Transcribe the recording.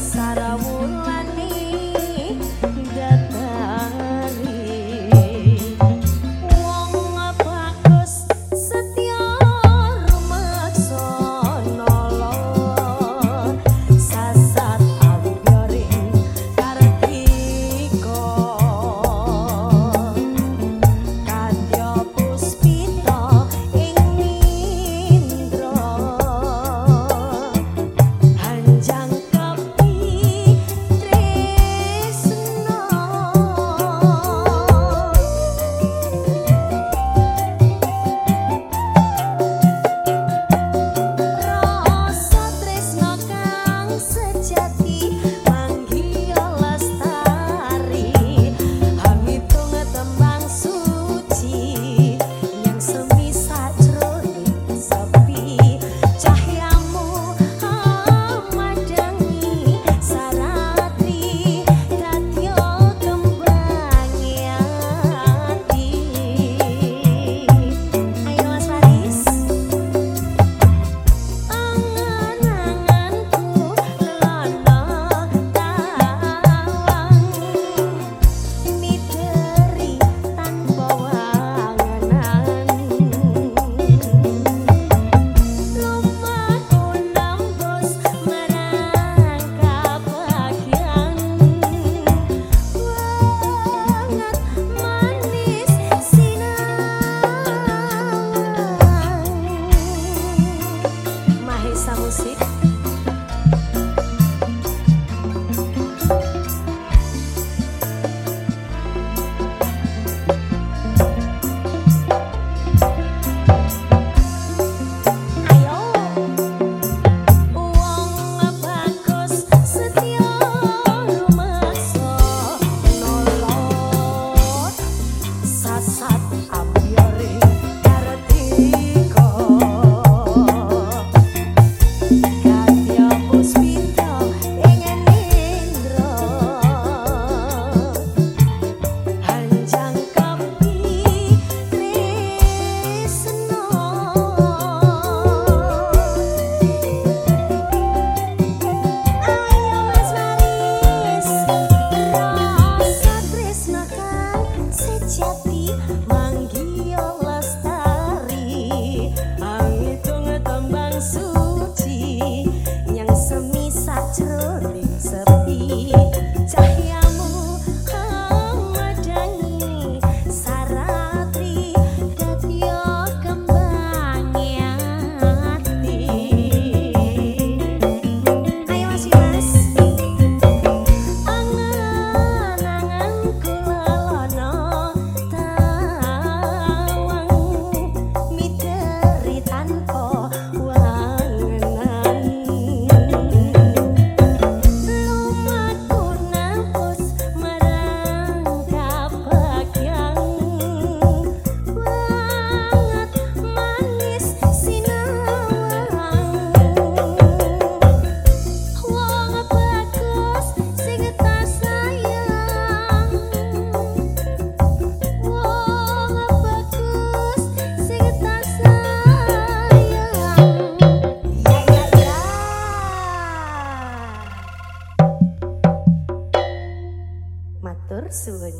dasar 家 sườn